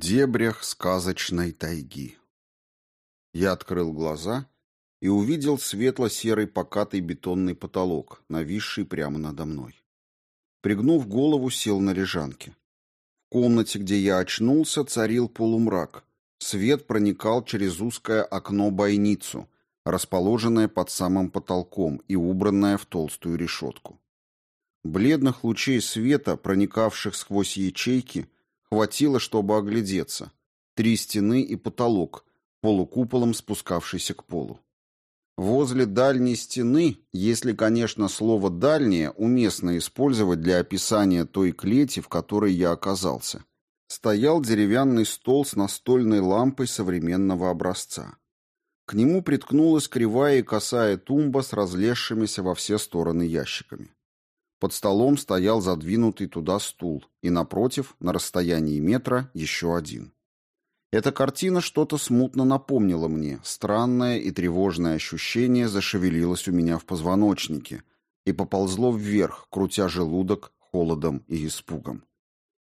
дебрях сказочной тайги. Я открыл глаза и увидел светло-серый покатый бетонный потолок, нависший прямо надо мной. Пригнув голову, сел на лежанке. В комнате, где я очнулся, царил полумрак. Свет проникал через узкое окно-бойницу, расположенное под самым потолком и убранное в толстую решетку. Бледных лучей света, проникавших сквозь ячейки, Хватило, чтобы оглядеться. Три стены и потолок, полукуполом спускавшийся к полу. Возле дальней стены, если, конечно, слово «дальнее» уместно использовать для описания той клети, в которой я оказался, стоял деревянный стол с настольной лампой современного образца. К нему приткнулась кривая и косая тумба с разлезшимися во все стороны ящиками. Под столом стоял задвинутый туда стул, и напротив, на расстоянии метра, еще один. Эта картина что-то смутно напомнила мне, странное и тревожное ощущение зашевелилось у меня в позвоночнике и поползло вверх, крутя желудок холодом и испугом.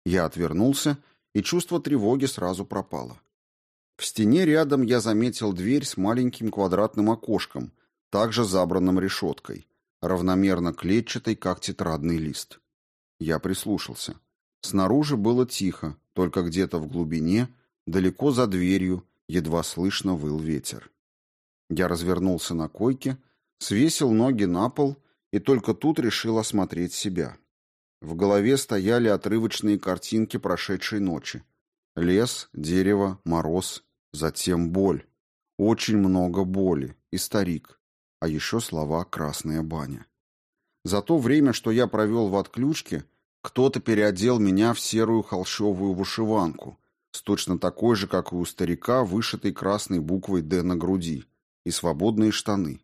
Я отвернулся, и чувство тревоги сразу пропало. В стене рядом я заметил дверь с маленьким квадратным окошком, также забранным решеткой, равномерно клетчатый, как тетрадный лист. Я прислушался. Снаружи было тихо, только где-то в глубине, далеко за дверью, едва слышно выл ветер. Я развернулся на койке, свесил ноги на пол и только тут решил осмотреть себя. В голове стояли отрывочные картинки прошедшей ночи. Лес, дерево, мороз, затем боль. Очень много боли и старик а еще слова «красная баня». За то время, что я провел в отключке, кто-то переодел меня в серую холщовую вышиванку, с точно такой же, как и у старика, вышитой красной буквой «Д» на груди, и свободные штаны.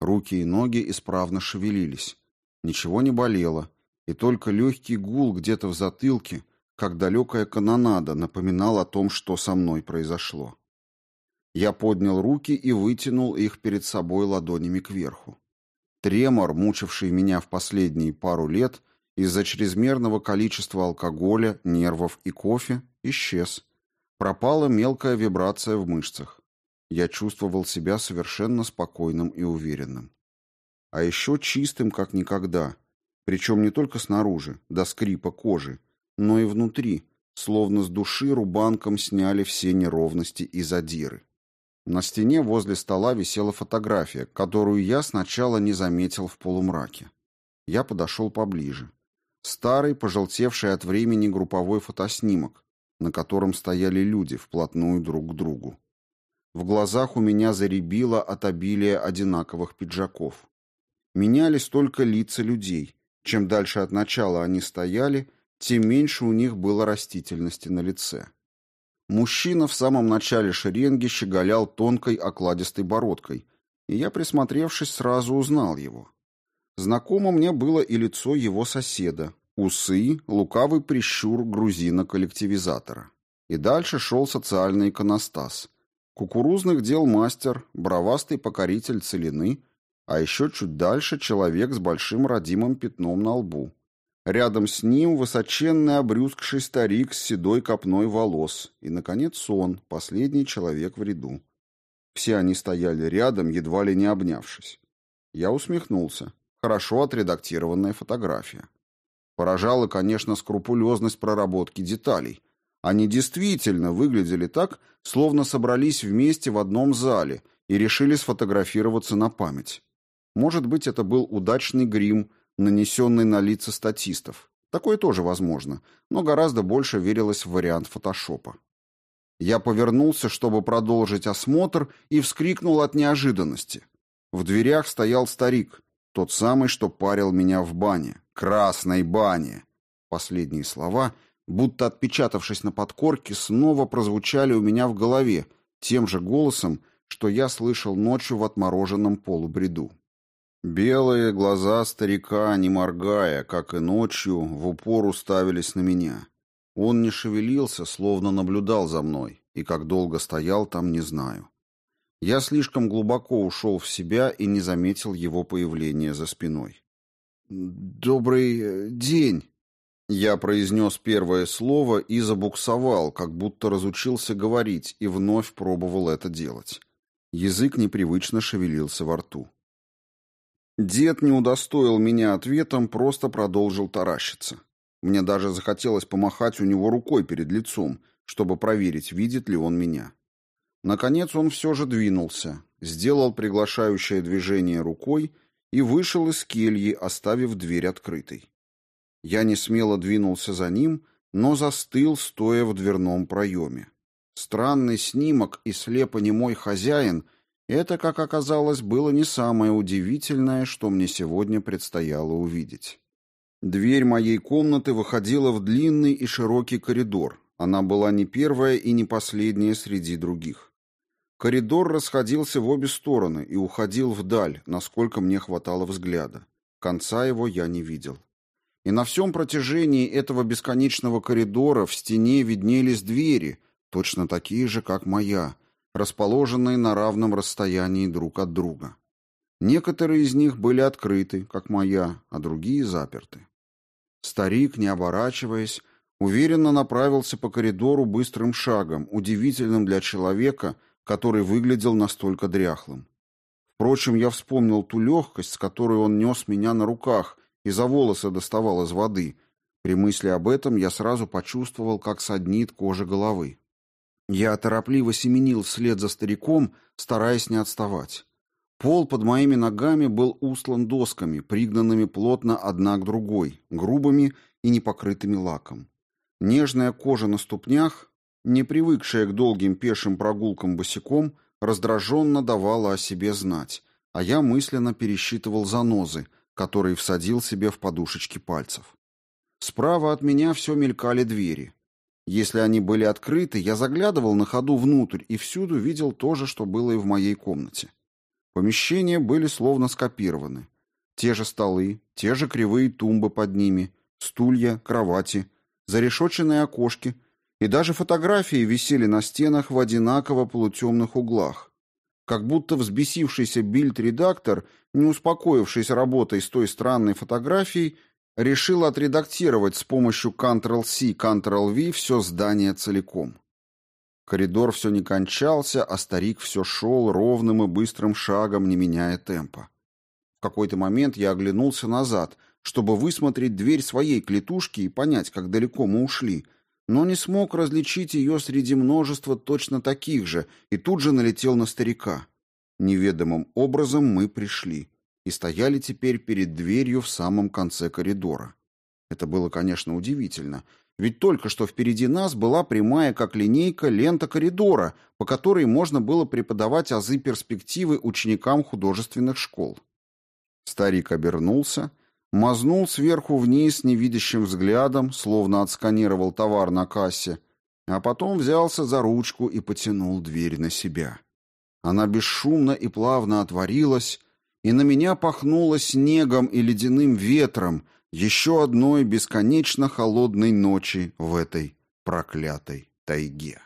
Руки и ноги исправно шевелились. Ничего не болело, и только легкий гул где-то в затылке, как далекая канонада, напоминал о том, что со мной произошло. Я поднял руки и вытянул их перед собой ладонями кверху. Тремор, мучивший меня в последние пару лет из-за чрезмерного количества алкоголя, нервов и кофе, исчез. Пропала мелкая вибрация в мышцах. Я чувствовал себя совершенно спокойным и уверенным. А еще чистым, как никогда. Причем не только снаружи, до скрипа кожи, но и внутри, словно с души рубанком сняли все неровности и задиры. На стене возле стола висела фотография, которую я сначала не заметил в полумраке. Я подошел поближе. Старый, пожелтевший от времени групповой фотоснимок, на котором стояли люди вплотную друг к другу. В глазах у меня заребило от обилия одинаковых пиджаков. Менялись только лица людей. Чем дальше от начала они стояли, тем меньше у них было растительности на лице. Мужчина в самом начале шеренги щеголял тонкой окладистой бородкой, и я, присмотревшись, сразу узнал его. Знакомо мне было и лицо его соседа, усы, лукавый прищур грузина-коллективизатора. И дальше шел социальный иконостас. Кукурузных дел мастер, бровастый покоритель целины, а еще чуть дальше человек с большим родимым пятном на лбу. Рядом с ним высоченный обрюзгший старик с седой копной волос. И, наконец, он, последний человек в ряду. Все они стояли рядом, едва ли не обнявшись. Я усмехнулся. Хорошо отредактированная фотография. Поражала, конечно, скрупулезность проработки деталей. Они действительно выглядели так, словно собрались вместе в одном зале и решили сфотографироваться на память. Может быть, это был удачный грим – нанесенный на лица статистов. Такое тоже возможно, но гораздо больше верилось в вариант фотошопа. Я повернулся, чтобы продолжить осмотр, и вскрикнул от неожиданности. В дверях стоял старик, тот самый, что парил меня в бане. Красной бане. Последние слова, будто отпечатавшись на подкорке, снова прозвучали у меня в голове, тем же голосом, что я слышал ночью в отмороженном полубреду. Белые глаза старика, не моргая, как и ночью, в упор уставились на меня. Он не шевелился, словно наблюдал за мной, и как долго стоял там, не знаю. Я слишком глубоко ушел в себя и не заметил его появления за спиной. «Добрый э, день!» Я произнес первое слово и забуксовал, как будто разучился говорить, и вновь пробовал это делать. Язык непривычно шевелился во рту. Дед не удостоил меня ответом, просто продолжил таращиться. Мне даже захотелось помахать у него рукой перед лицом, чтобы проверить, видит ли он меня. Наконец он все же двинулся, сделал приглашающее движение рукой и вышел из кельи, оставив дверь открытой. Я не смело двинулся за ним, но застыл, стоя в дверном проеме. Странный снимок и слепо-немой хозяин — это, как оказалось, было не самое удивительное, что мне сегодня предстояло увидеть. Дверь моей комнаты выходила в длинный и широкий коридор. Она была не первая и не последняя среди других. Коридор расходился в обе стороны и уходил вдаль, насколько мне хватало взгляда. Конца его я не видел. И на всем протяжении этого бесконечного коридора в стене виднелись двери, точно такие же, как моя, расположенные на равном расстоянии друг от друга. Некоторые из них были открыты, как моя, а другие заперты. Старик, не оборачиваясь, уверенно направился по коридору быстрым шагом, удивительным для человека, который выглядел настолько дряхлым. Впрочем, я вспомнил ту легкость, с которой он нес меня на руках и за волосы доставал из воды. При мысли об этом я сразу почувствовал, как саднит кожа головы. Я торопливо семенил вслед за стариком, стараясь не отставать. Пол под моими ногами был устлан досками, пригнанными плотно одна к другой, грубыми и не покрытыми лаком. Нежная кожа на ступнях, не привыкшая к долгим пешим прогулкам босиком, раздраженно давала о себе знать, а я мысленно пересчитывал занозы, которые всадил себе в подушечки пальцев. Справа от меня все мелькали двери. Если они были открыты, я заглядывал на ходу внутрь и всюду видел то же, что было и в моей комнате. Помещения были словно скопированы. Те же столы, те же кривые тумбы под ними, стулья, кровати, зарешоченные окошки, и даже фотографии висели на стенах в одинаково полутемных углах. Как будто взбесившийся бильд-редактор, не успокоившись работой с той странной фотографией, решил отредактировать с помощью Ctrl-C, Ctrl-V все здание целиком. Коридор все не кончался, а старик все шел ровным и быстрым шагом, не меняя темпа. В какой-то момент я оглянулся назад, чтобы высмотреть дверь своей клетушки и понять, как далеко мы ушли, но не смог различить ее среди множества точно таких же и тут же налетел на старика. Неведомым образом мы пришли и стояли теперь перед дверью в самом конце коридора. Это было, конечно, удивительно, ведь только что впереди нас была прямая, как линейка, лента коридора, по которой можно было преподавать азы перспективы ученикам художественных школ. Старик обернулся мазнул сверху вниз невидящим взглядом, словно отсканировал товар на кассе, а потом взялся за ручку и потянул дверь на себя. Она бесшумно и плавно отворилась, и на меня пахнуло снегом и ледяным ветром еще одной бесконечно холодной ночи в этой проклятой тайге.